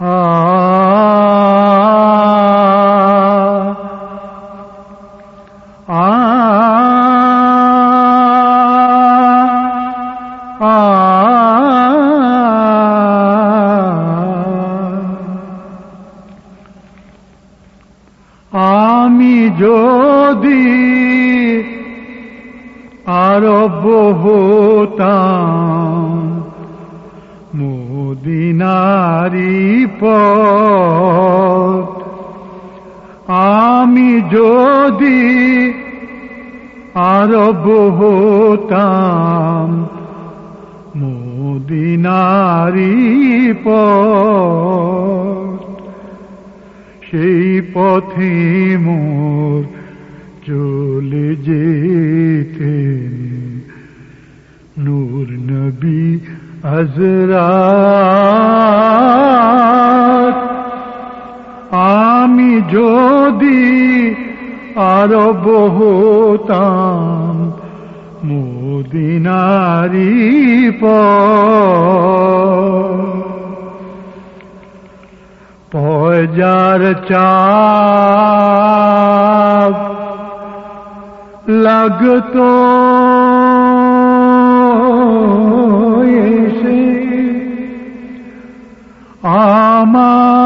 আমি যদি আরব হতাম মোদিনারি পথ। আমি যদি আরব হতাম মোদিনারি পথ। সেই পথে মোর চলে যেতেন। নূর নবী হজরাত আমি যদি আরব হতাম মোদিনারি পজার চাপ লাগতো আমার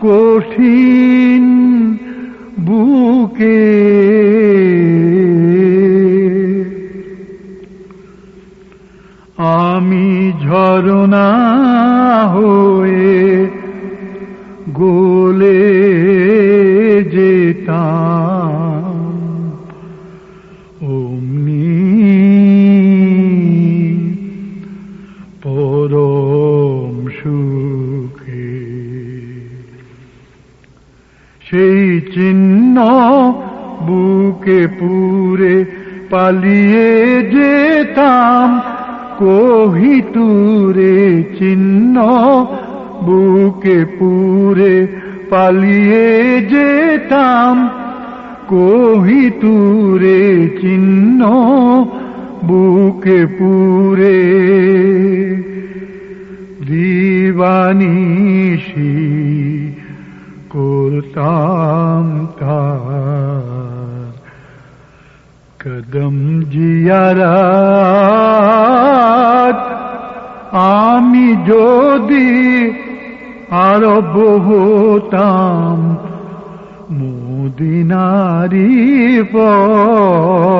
কঠিন বুকে। আমি ঝরনা হয়ে গোলে যেতাম। সেই চিহ্ন বুকে পুরে পালিয়ে যেতাম। কোহিতুরে চিহ্ন বুকে পুরে পালিয়ে যেতাম। কোহিতুরে চিহ্ন বুকে পুরে দিবানিশি করতাম তার কদম জিয়ারাত আমি যদি আরব হতাম মোদিনারি পথ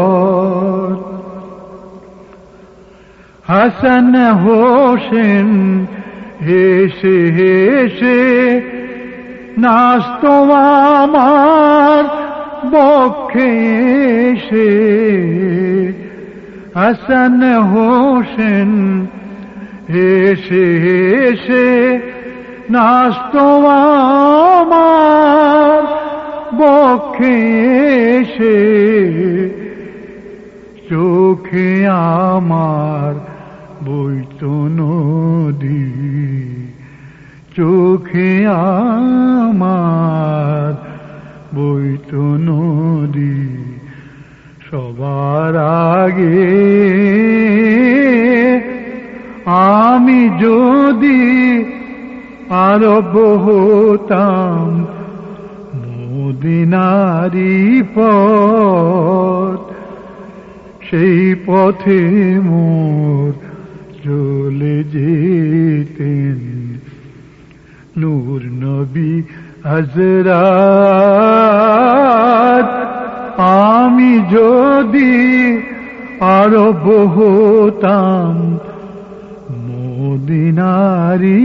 হাসন হোসেন হেসে হেসে নাস্ত আমার বক্ষে এসে হাসন হোসেন হেসে হেসে নাস্ত আমার বক্ষে এসে চোখে আমার বইত নদী চোখে আমার বইত নদী সবার আগে। আমি যদি আরব হতাম মোদিনারি পথ, সেই পথে মোর হজরাত আমি যদি আরও বহুতাম মোদিনারি